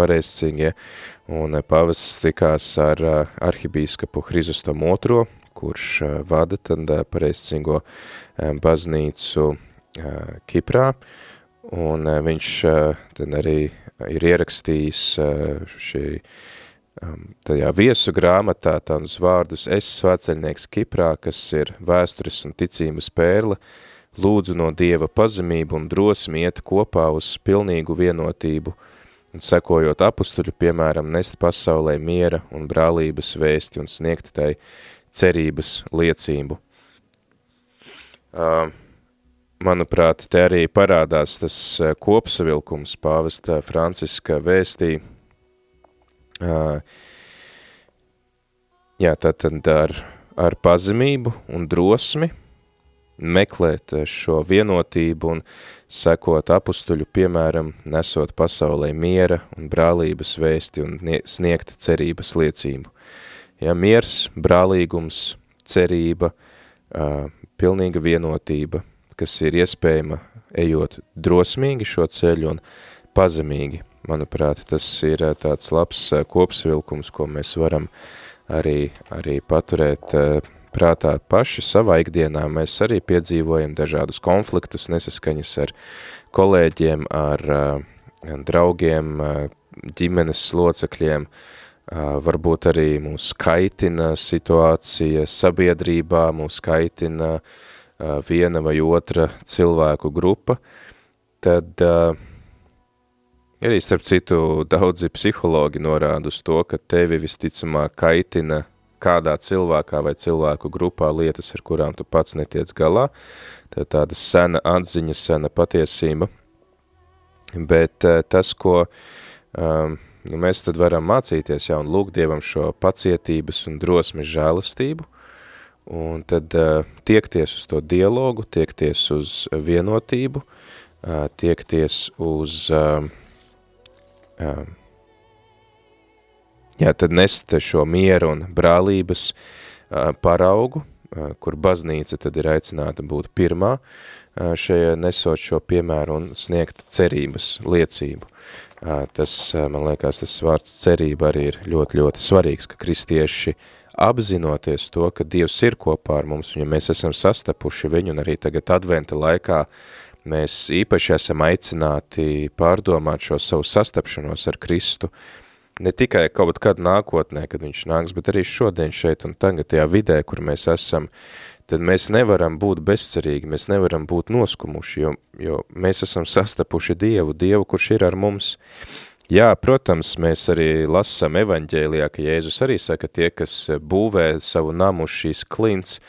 Speaker 1: pareisticīgie, un pāvests tikās ar arhibīskapu Hrizostomu II, kurš vada tad pareisticīgo baznīcu Kiprā, un viņš tad arī ir ierakstījis šī tajā viesu grāmatā tādus vārdus Es svēceļnieks Kiprā, kas ir vēstures un ticības pērle, lūdzu no Dieva pazemību un drosmi iet kopā uz pilnīgu vienotību un sekojot apustuļu, piemēram, nest pasaulē miera un brālības vēsti un sniegt tai cerības liecību. Uh, manuprāt, te arī parādās tas kopsavilkums pāvesta Franciska vēstī. Jā, tātad ar, ar pazemību un drosmi meklēt šo vienotību un sekot apustuļu, piemēram, nesot pasaulē miera un brālības vēsti un sniegt cerības liecību. Ja miers, brālīgums, cerība, pilnīga vienotība, kas ir iespējama ejot drosmīgi šo ceļu un pazemīgi. Manuprāt, tas ir eh, tāds labs eh, kopsvilkums, ko mēs varam arī, arī paturēt eh, prātā paši savā ikdienā. Mēs arī piedzīvojam dažādus konfliktus, nesaskaņas ar kolēģiem, ar draugiem, ģimenes locekļiem, varbūt arī mūs kaitina situācija sabiedrībā, mūs kaitina uh, viena vai otra cilvēku grupa, tad arī starp citu daudzi psihologi norāda uz to, ka tevi visticamāk kaitina kādā cilvēkā vai cilvēku grupā lietas, ar kurām tu pats netiec galā, tā tāda sena atziņa, sena patiesība, bet tas, ko um, mēs tad varam mācīties, ja, un lūgt Dievam šo pacietības un drosmes žēlastību, Un tad uh, tiekties uz to dialogu, tiekties uz vienotību, uh, tiekties uz, uh, uh, jā, tad nest šo mieru un brālības uh, paraugu, uh, kur baznīca tad ir aicināta būt pirmā, uh, šajā nesot šo piemēru un sniegt cerības liecību. Uh, tas, uh, man liekas, tas vārds cerība arī ir ļoti, ļoti svarīgs, ka kristieši uh, apzinoties to, ka Dievs ir kopā ar mums, un ja mēs esam sastapuši viņu, un arī tagad adventa laikā mēs īpaši esam aicināti pārdomāt šo savu sastapšanos ar Kristu, ne tikai kaut kad nākotnē, kad viņš nāks, bet arī šodien šeit un tagad tajā vidē, kur mēs esam, tad mēs nevaram būt bezcerīgi, mēs nevaram būt noskumuši, jo, jo mēs esam sastapuši Dievu, Dievu, kurš ir ar mums, Jā, protams, mēs arī lasām evaņģēlijā, ka Jēzus arī saka, tie, kas būvē savu namu šīs klints,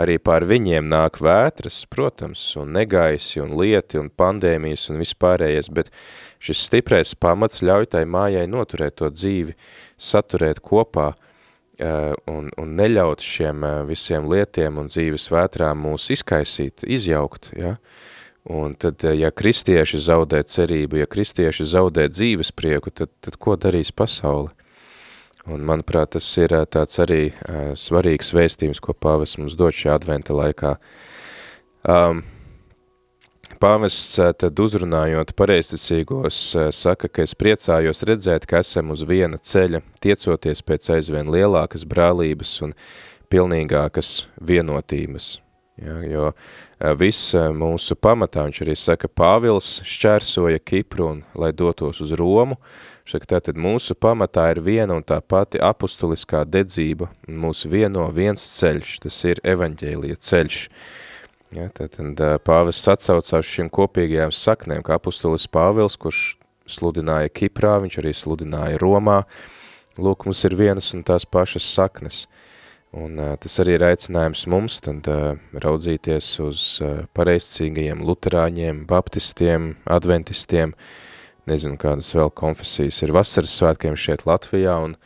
Speaker 1: arī pār viņiem nāk vētras, protams, un negaisi, un lieti, un pandēmijas, un vispārējais, bet šis stiprais pamats ļauj tai mājai noturēt to dzīvi, saturēt kopā, eh, un, un neļaut šiem eh, visiem lietiem un dzīves vētrām mūs izkaisīt, izjaukt, ja? Un tad, ja kristieši zaudē cerību, ja kristieši zaudē dzīves prieku, tad, tad ko darīs pasauli? Un, manuprāt, tas ir tāds arī uh, svarīgs vēstījums, ko pāvests mums dod šajā adventa laikā. Um, pāvests tad uzrunājot pareisticīgos saka, ka es priecājos redzēt, ka esam uz viena ceļa, tiecoties pēc aizvien lielākas brālības un pilnīgākas vienotības. Ja, jo viss mūsu pamatā, viņš arī saka, Pāvils šķērsoja Kipru un lai dotos uz Romu, šaka, tātad mūsu pamatā ir viena un tā pati apustuliskā dedzība, mūsu vieno viens ceļš, tas ir evaņģēlija ceļš. Ja, tātad Pāvis atsaucās šim kopīgajām saknēm, ka apustulis Pāvils, kurš sludināja Kiprā, viņš arī sludināja Romā. Lūk, mums ir vienas un tās pašas saknes. Un tas arī ir aicinājums mums tad raudzīties uz pareizcīgajiem luterāņiem, baptistiem, adventistiem, nezinu, kādas vēl konfesijas ir vasaras svētkiem šeit Latvijā, un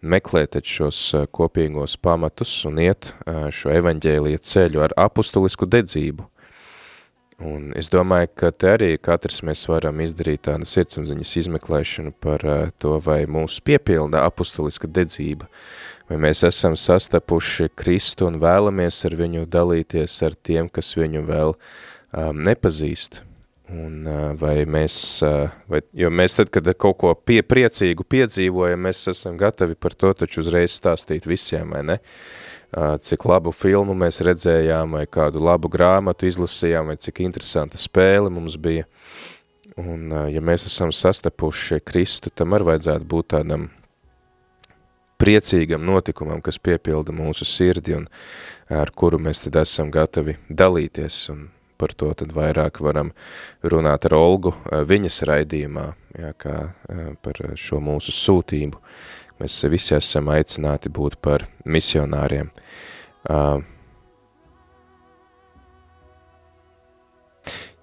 Speaker 1: meklēt šos kopīgos pamatus un iet šo evaņģēlija ceļu ar apustulisku dedzību. Un es domāju, ka te arī katrs mēs varam izdarīt tādu sirdsapziņas izmeklēšanu par to, vai mūs piepilda apustuliska dedzība, vai mēs esam sastapuši Kristu un vēlamies ar viņu dalīties ar tiem, kas viņu vēl um, nepazīst. Un vai mēs, vai, jo mēs tad, kad kaut ko pie, priecīgu piedzīvojam, mēs esam gatavi par to taču uzreiz stāstīt visiem, vai ne? Uh, cik labu filmu mēs redzējām, vai kādu labu grāmatu izlasījām, vai cik interesanta spēle mums bija. Un, ja mēs esam sastapuši Kristu, tam arī vajadzētu būt tādam priecīgam notikumam, kas piepilda mūsu sirdi un ar kuru mēs tad esam gatavi dalīties. Un par to tad vairāk varam runāt ar Olgu viņas raidījumā, jā, kā par šo mūsu sūtību. Mēs visi esam aicināti būt par misionāriem.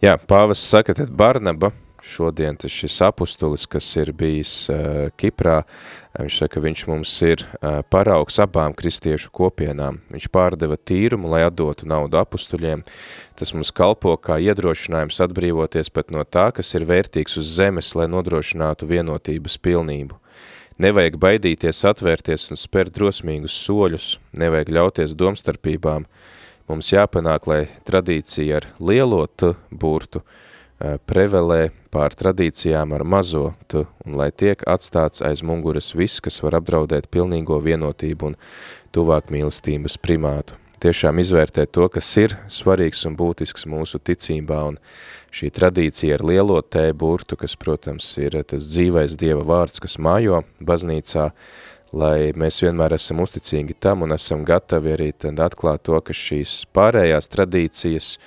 Speaker 1: Jā, pāvis saka, tad Barnaba, šodien šis apustulis, kas ir bijis uh, Kiprā, viņš saka, viņš mums ir uh, paraugs abām kristiešu kopienām. Viņš pārdeva tīrumu, lai atdotu naudu apustuļiem. Tas mums kalpo kā iedrošinājums atbrīvoties pat no tā, kas ir vērtīgs uz zemes, lai nodrošinātu vienotības pilnību. Nevajag baidīties atvērties un spērt drosmīgus soļus, nevajag ļauties domstarpībām. Mums jāpanāk, lai tradīcija ar lielo T burtu eh, prevelē pār tradīcijām ar mazo T, un lai tiek atstāts aiz muguras viss, kas var apdraudēt pilnīgo vienotību un tuvāk mīlestības primātu. Tiešām izvērtēt to, kas ir svarīgs un būtisks mūsu ticībā un šī tradīcija ar lielo T burtu, kas, protams, ir tas dzīvais Dieva vārds, kas mājo baznīcā, lai mēs vienmēr esam uzticīgi tam un esam gatavi arī tad atklāt to, ka šīs pārējās tradīcijas,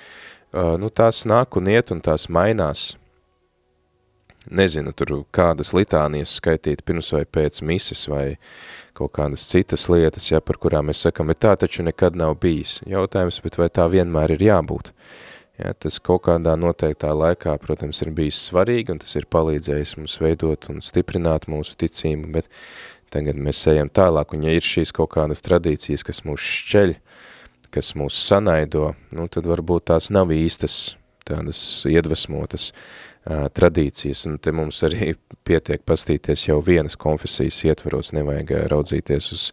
Speaker 1: nu, tās nāk un iet un tās mainās. Nezinu, tur kādas litānijas skaitīt pirms vai pēc mises vai kaut kādas citas lietas, ja, par kurām mēs sakam, bet tā taču nekad nav bijis. Jautājums, bet vai tā vienmēr ir jābūt? Ja, tas kaut kādā noteiktā laikā, protams, ir bijis svarīgi, un tas ir palīdzējis mums veidot un stiprināt mūsu ticību, bet tagad mēs ejam tālāk, un ja ir šīs kaut kādas tradīcijas, kas mūs šķeļ, kas mūs sanaido, nu, tad varbūt tās nav īstas, tādas iedvesmotas uh, tradīcijas, un te mums arī pietiek pastīties jau vienas konfesijas ietveros, nevajag raudzīties uz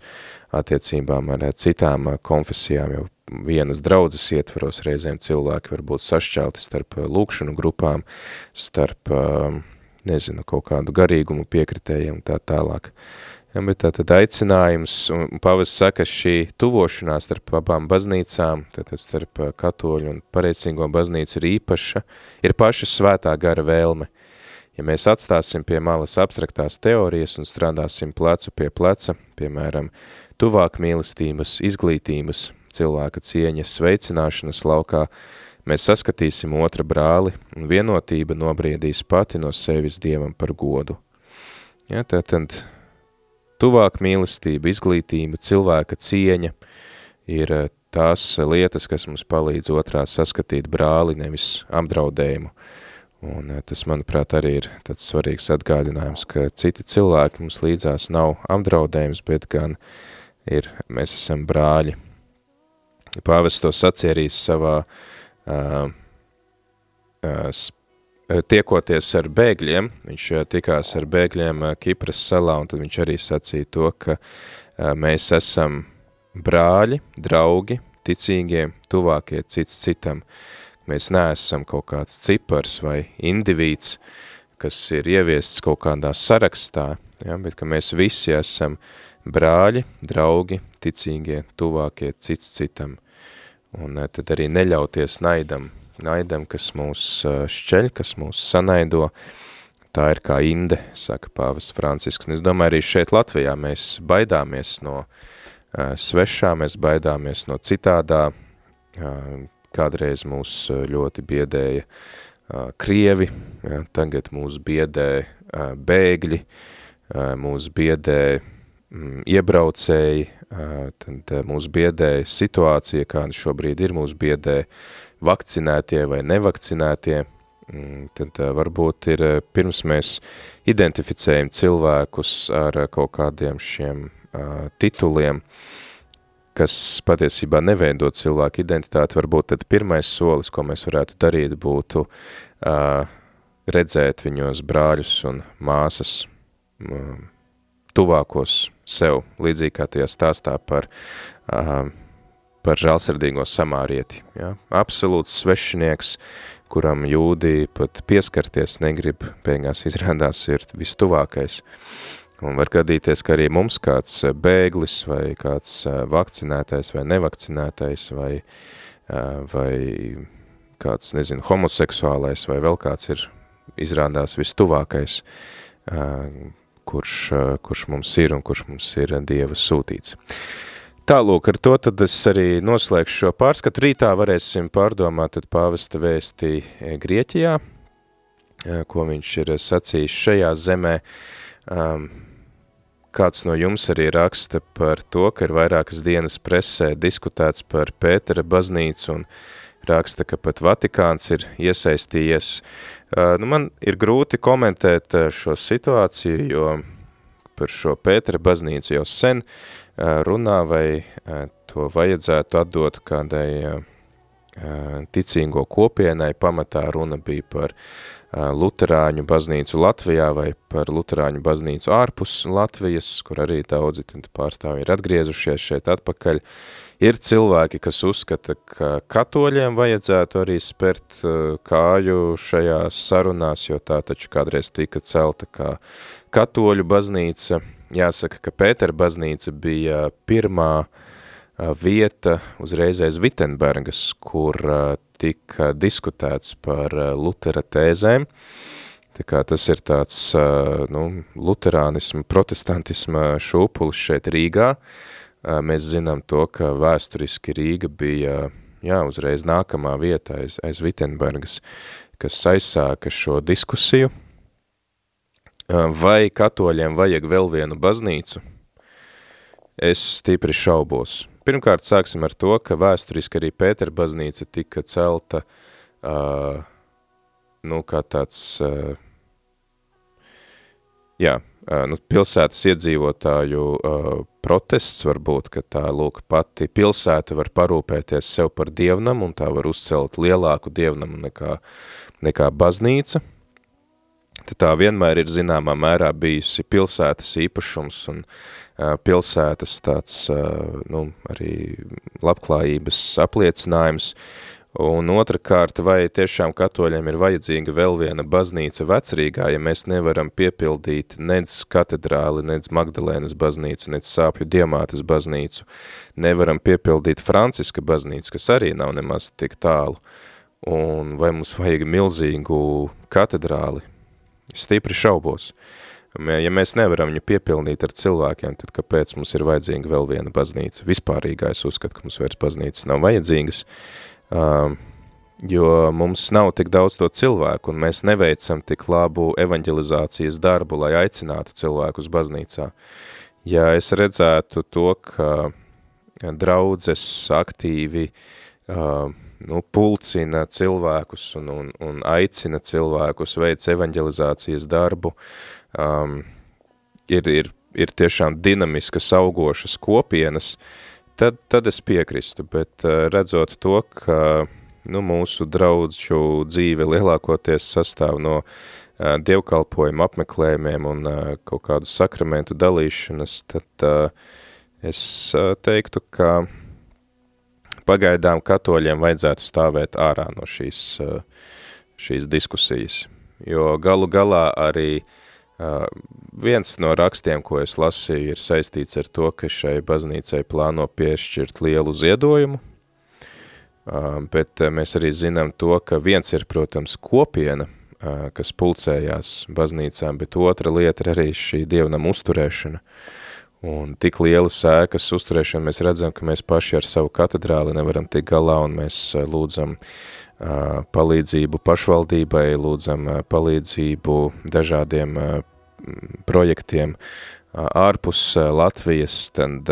Speaker 1: attiecībām ar citām konfesijām, jau vienas draudzes ietvaros reizēm cilvēki var būt sašķelti starp uh, lūkšanu grupām, starp, um, nezinu, kaut kādu garīgumu piekritējiem un tā tālāk. Ja, bet tā tad aicinājums, un pavas saka, šī tuvošanās starp abām baznīcām, tātad starp katoļu un pareicīgo baznīcu ir īpaša, ir paša svētā gara vēlme. Ja mēs atstāsim pie malas abstraktās teorijas un strādāsim plecu pie pleca, piemēram, tuvāk mīlestības, izglītības, cilvēka cieņas veicināšanas laukā, mēs saskatīsim otra brāli, un vienotība nobriedīs pati no sevis Dievam par godu. Ja, tātad tuvāk mīlestība, izglītība, cilvēka cieņa ir eh, tās lietas, kas mums palīdz otrā saskatīt brāli, nevis apdraudējumu. Un eh, tas, manuprāt, arī ir tāds svarīgs atgādinājums, ka citi cilvēki mums līdzās nav apdraudējums, bet gan ir, mēs esam brāļi, Pāvests to sacierīs savā uh, uh, tiekoties ar bēgļiem, viņš tikās ar bēgļiem Kipras salā, un tad viņš arī sacīja to, ka mēs esam brāļi, draugi, ticīgie, tuvākie cits citam. Mēs neesam kaut kāds cipars vai indivīds, kas ir ieviests kaut kādā sarakstā, ja, bet ka mēs visi esam brāļi, draugi, ticīgie, tuvākie cits citam un eh, tad arī neļauties naidam, naidam, kas mūs eh, šķeļ, kas mūs sanaido, tā ir kā inde, saka pāvis Francisks, un es domāju, arī šeit Latvijā mēs baidāmies no uh, svešā, mēs baidāmies no citādā, uh, kādreiz mūs ļoti biedēja uh, Krievi, ja, tagad mūs biedē bēgļi, mūs biedē mm, iebraucēji, tad mūs biedē situācija, kāda šobrīd ir, mūs biedē vakcinētie vai nevakcinētie, mm, tad varbūt ir pirms mēs identificējam cilvēkus ar kaut kādiem šiem tituliem, kas patiesībā neveido cilvēku identitāti, varbūt tad pirmais solis, ko mēs varētu darīt, būtu redzēt viņos brāļus un māsas uh, tuvākos sev, līdzīgi kā tajā stāstā par, uh, par žālsirdīgo samārieti. Ja? Absolūts svešinieks, kuram jūdī pat pieskarties negrib, beigās izrādās ir vistuvākais. Un var gadīties, ka arī mums kāds bēglis vai kāds vakcinētais vai nevakcinētais vai, vai kāds, nezinu, homoseksuālais vai vēl kāds ir izrādās vistuvākais, kurš, kurš mums ir un kurš mums ir Dieva sūtīts. Tālūk, ar to tad es arī noslēgšu šo pārskatu. Rītā varēsim pārdomāt tad pāvesta vēstī Grieķijā, ko viņš ir sacījis šajā zemē. Um, kāds no jums arī raksta par to, ka ir vairākas dienas presē diskutēts par Pētera baznīcu un raksta, ka pat Vatikāns ir iesaistījies. Nu, man ir grūti komentēt šo situāciju, jo par šo Pētera baznīcu jau sen runā, vai to vajadzētu atdot kādai ticīgo kopienai. Pamatā runa bija par Luterāņu baznīcu Latvijā vai par Luterāņu baznīcu ārpus Latvijas, kur arī daudzi pārstāvi ir atgriezušies šeit atpakaļ. Ir cilvēki, kas uzskata, ka katoļiem vajadzētu arī spērt kāju šajās sarunās, jo tā taču kādreiz tika celta kā katoļu baznīca. Jāsaka, ka Pētera baznīca bija pirmā vieta uzreiz aiz Vitenbergas, kur tika diskutēts par Lutera tēzēm. Tā kā tas ir tāds nu, luterānisma, protestantisma šūpulis šeit Rīgā. Mēs zinām to, ka vēsturiski Rīga bija jā, uzreiz nākamā vieta aiz, aiz Vitenbergas, kas aizsāka šo diskusiju. Vai katoļiem vajag vēl vienu baznīcu? Es stipri šaubos. Pirmkārt, sāksim ar to, ka vēsturiski arī Pētera baznīca tika celta, uh, nu, kā tāds, uh, jā, uh, nu, pilsētas iedzīvotāju uh, protests varbūt, ka tā, lūk, pati pilsēta var parūpēties sev par dievnamu un tā var uzcelt lielāku dievnamu nekā, nekā baznīca. Tad tā vienmēr ir zināmā mērā bijusi pilsētas īpašums un uh, pilsētas tāds, nu, arī labklājības apliecinājums, un otrkārt, vai tiešām katoļiem ir vajadzīga vēl viena baznīca vecrīgā, ja mēs nevaram piepildīt nedz katedrāli, nedz Magdalēnas baznīcu, nedz Sāpju diamātas baznīcu, nevaram piepildīt Franciska baznīcu, kas arī nav nemaz tik tālu, un vai mums vajag milzīgu katedrāli, stipri šaubos. Uh, Ja mēs nevaram viņu piepilnīt ar cilvēkiem, tad kāpēc mums ir vajadzīga vēl viena baznīca? Vispārīgā es uzskatu, ka mums vairs baznīcas nav vajadzīgas, um, jo mums nav tik daudz to cilvēku, un mēs neveicam tik labu evanģelizācijas darbu, lai aicinātu cilvēku uz baznīcā. Ja es redzētu to, ka draudzes aktīvi uh, nu, pulcina cilvēkus un, un, un aicina cilvēkus veic evanģelizācijas darbu, um, ir, ir, ir tiešām dinamiskas augošas kopienas, tad, tad es piekristu, bet uh, redzot to, ka nu, mūsu draudžu dzīve lielākoties sastāv no uh, dievkalpojuma apmeklējumiem un uh, kaut kādu sakramentu dalīšanas, tad uh, es uh, teiktu, ka pagaidām katoļiem vajadzētu stāvēt ārā no šīs, uh, šīs diskusijas, jo galu galā arī uh, Uh, viens no rakstiem, ko es lasīju, ir saistīts ar to, ka šai baznīcai plāno piešķirt lielu ziedojumu, uh, bet uh, mēs arī zinām to, ka viens ir, protams, kopiena, uh, kas pulcējās baznīcām, bet otra lieta ir arī šī dievnam uzturēšana. Un tik liela sēkas uzturēšana, mēs redzam, ka mēs paši ar savu katedrāli nevaram tikt galā, un mēs lūdzam palīdzību pašvaldībai, lūdzam palīdzību dažādiem projektiem ārpus Latvijas, tad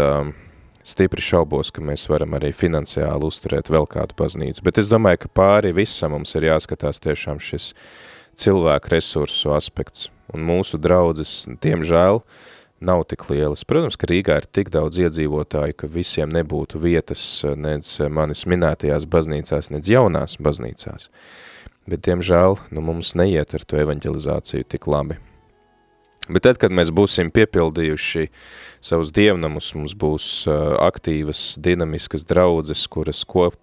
Speaker 1: stipri šaubos, ka mēs varam arī finansiāli uzturēt vēl kādu baznīcu. Bet es domāju, ka pāri visam mums ir jāskatās tiešām šis cilvēku resursu aspekts. Un mūsu draudzes, diemžēl, uh, nav tik lielas. Protams, ka Rīgā ir tik daudz iedzīvotāju, ka visiem nebūtu vietas nec manis minētajās baznīcās, nec jaunās baznīcās. Bet, diemžēl, nu, mums neiet ar to evanģelizāciju tik labi. Bet tad, kad mēs būsim piepildījuši savus dievnamus, mums būs aktīvas, dinamiskas draudzes, kuras kop,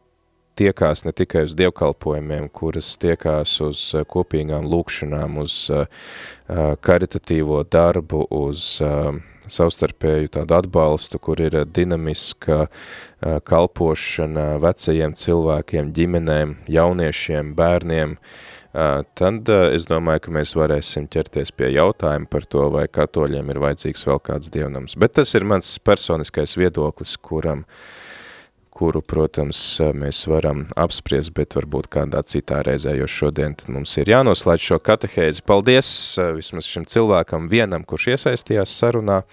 Speaker 1: tiekās ne tikai uz dievkalpojumiem, kuras tiekās uz eh, kopīgām lūkšanām, uz uh, karitatīvo darbu, uz savstarpēju tādu atbalstu, kur ir dinamiska kalpošana vecajiem cilvēkiem, ģimenēm, jauniešiem, bērniem, tad es domāju, ka mēs varēsim ķerties pie jautājuma par to, vai katoļiem ir vajadzīgs vēl kāds dievnams. Bet tas ir mans personiskais viedoklis, kuram uh, kuru, protams, mēs varam apspriest, bet varbūt kādā citā reizē, jo šodien mums ir jānoslēdz šo katehēzi. Paldies vismaz šim cilvēkam vienam, kurš iesaistījās sarunā.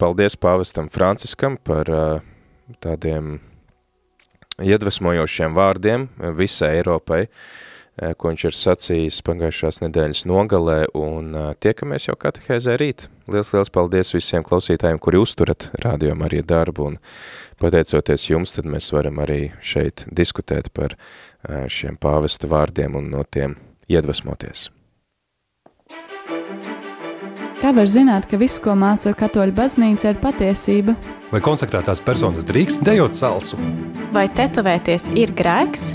Speaker 1: Paldies pāvestam Franciskam par tādiem iedvesmojošiem vārdiem visai Eiropai, ko viņš ir sacījis pagājušās nedēļas nogalē, un tiekamies jau katehēzē rīt. Liels, liels paldies visiem klausītājiem, kuri uzturat Radio Marija darbu, un pateicoties jums, tad mēs varam arī šeit diskutēt par šiem pāvesta vārdiem un no tiem iedvesmoties.
Speaker 4: Kā var zināt, ka viss, ko māca katoļu baznīca, ir patiesība?
Speaker 5: Vai konsekrētās personas drīkst dejot salsu?
Speaker 6: Vai tetovēties ir grēks?